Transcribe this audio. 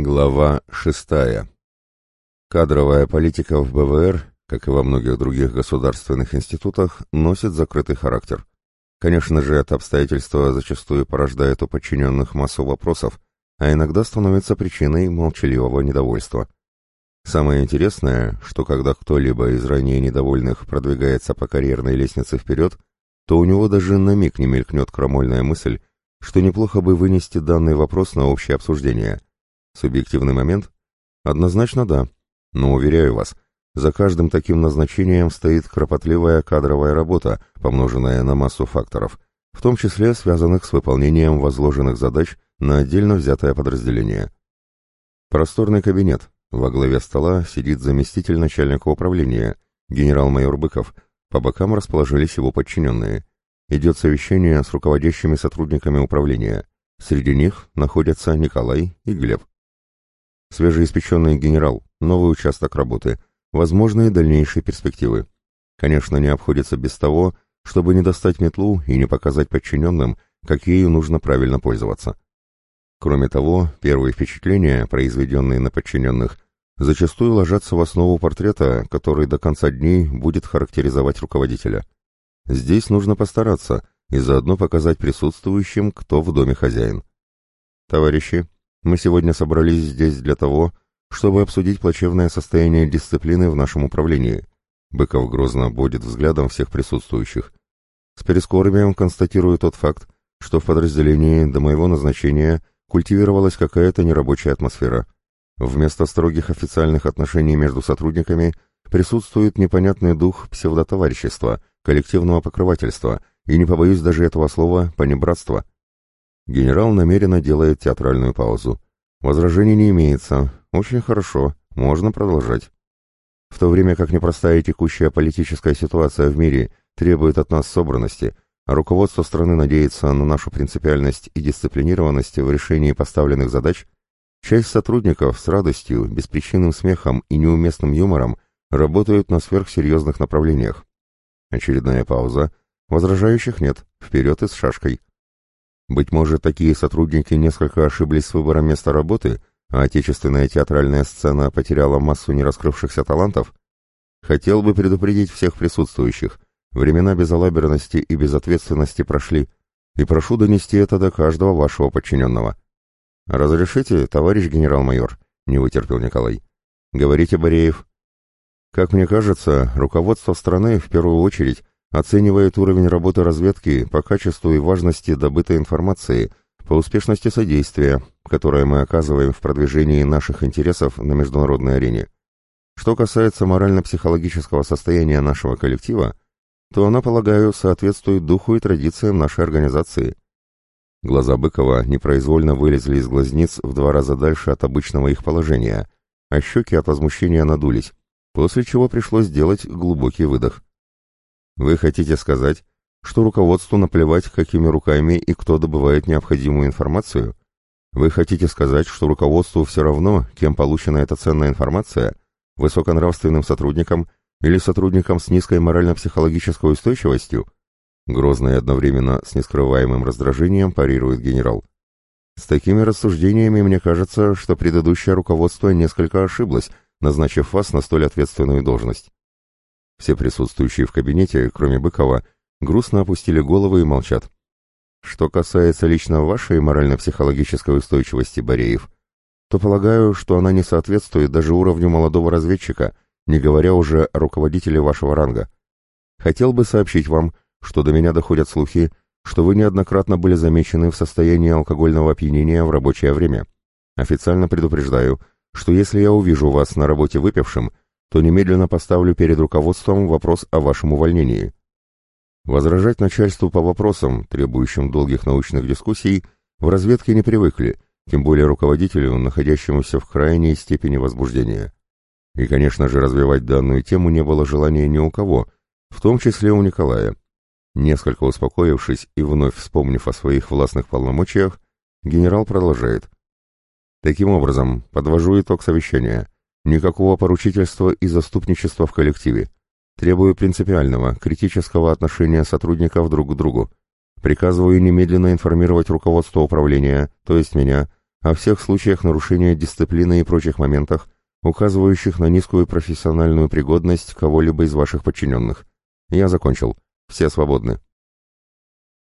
Глава шестая. Кадровая политика в БВР, как и во многих других государственных институтах, носит закрытый характер. Конечно же, это обстоятельство зачастую порождает у подчиненных массу вопросов, а иногда становится причиной молчаливого недовольства. Самое интересное, что когда кто-либо из ранее недовольных продвигается по карьерной лестнице вперед, то у него даже на миг не мелькнет крамольная мысль, что неплохо бы вынести данный вопрос на общее обсуждение. Субъективный момент? Однозначно да, но уверяю вас, за каждым таким назначением стоит кропотливая кадровая работа, помноженная на массу факторов, в том числе связанных с выполнением возложенных задач на отдельно взятое подразделение. Просторный кабинет, во главе стола сидит заместитель начальника управления, генерал-майор Быков, по бокам расположились его подчиненные. Идет совещание с руководящими сотрудниками управления. Среди них находятся Николай и Глеб. Свежеиспеченный генерал, новый участок работы, возможные дальнейшие перспективы. Конечно, не обходится без того, чтобы не достать метлу и не показать подчиненным, как ею нужно правильно пользоваться. Кроме того, первые впечатления, произведенные на подчиненных, зачастую ложатся в основу портрета, который до конца дней будет характеризовать руководителя. Здесь нужно постараться и заодно показать присутствующим, кто в доме хозяин. Товарищи, мы сегодня собрались здесь для того, чтобы обсудить плачевное состояние дисциплины в нашем управлении. Быков грозно будет взглядом всех присутствующих. С перескорбием констатирую тот факт, что в подразделении до моего назначения культивировалась какая-то нерабочая атмосфера. Вместо строгих официальных отношений между сотрудниками присутствует непонятный дух псевдотоварищества, коллективного покрывательства и, не побоюсь даже этого слова, понебратства. Генерал намеренно делает театральную паузу. Возражений не имеется. Очень хорошо. Можно продолжать. В то время как непростая текущая политическая ситуация в мире требует от нас собранности – а руководство страны надеется на нашу принципиальность и дисциплинированность в решении поставленных задач, часть сотрудников с радостью, беспричинным смехом и неуместным юмором работают на сверхсерьезных направлениях. Очередная пауза. Возражающих нет. Вперед и с шашкой. Быть может, такие сотрудники несколько ошиблись с выбором места работы, а отечественная театральная сцена потеряла массу нераскрывшихся талантов? Хотел бы предупредить всех присутствующих – Времена безалаберности и безответственности прошли, и прошу донести это до каждого вашего подчиненного. «Разрешите, товарищ генерал-майор?» — не вытерпел Николай. «Говорите, Бореев». «Как мне кажется, руководство страны в первую очередь оценивает уровень работы разведки по качеству и важности добытой информации, по успешности содействия, которое мы оказываем в продвижении наших интересов на международной арене. Что касается морально-психологического состояния нашего коллектива, то она, полагаю, соответствует духу и традициям нашей организации. Глаза Быкова непроизвольно вылезли из глазниц в два раза дальше от обычного их положения, а щеки от возмущения надулись, после чего пришлось сделать глубокий выдох. Вы хотите сказать, что руководству наплевать, какими руками и кто добывает необходимую информацию? Вы хотите сказать, что руководству все равно, кем получена эта ценная информация, высоконравственным сотрудникам или сотрудникам с низкой морально-психологической устойчивостью? Грозно и одновременно с нескрываемым раздражением парирует генерал. С такими рассуждениями мне кажется, что предыдущее руководство несколько ошиблось, назначив вас на столь ответственную должность. Все присутствующие в кабинете, кроме Быкова, грустно опустили головы и молчат. Что касается лично вашей морально-психологической устойчивости, Бореев, то полагаю, что она не соответствует даже уровню молодого разведчика – не говоря уже о руководителе вашего ранга. Хотел бы сообщить вам, что до меня доходят слухи, что вы неоднократно были замечены в состоянии алкогольного опьянения в рабочее время. Официально предупреждаю, что если я увижу вас на работе выпившим, то немедленно поставлю перед руководством вопрос о вашем увольнении. Возражать начальству по вопросам, требующим долгих научных дискуссий, в разведке не привыкли, тем более руководителю, находящемуся в крайней степени возбуждения. И, конечно же, развивать данную тему не было желания ни у кого, в том числе у Николая. Несколько успокоившись и вновь вспомнив о своих властных полномочиях, генерал продолжает. Таким образом, подвожу итог совещания. Никакого поручительства и заступничества в коллективе. Требую принципиального, критического отношения сотрудников друг к другу. Приказываю немедленно информировать руководство управления, то есть меня, о всех случаях нарушения дисциплины и прочих моментах, указывающих на низкую профессиональную пригодность кого-либо из ваших подчиненных. Я закончил. Все свободны.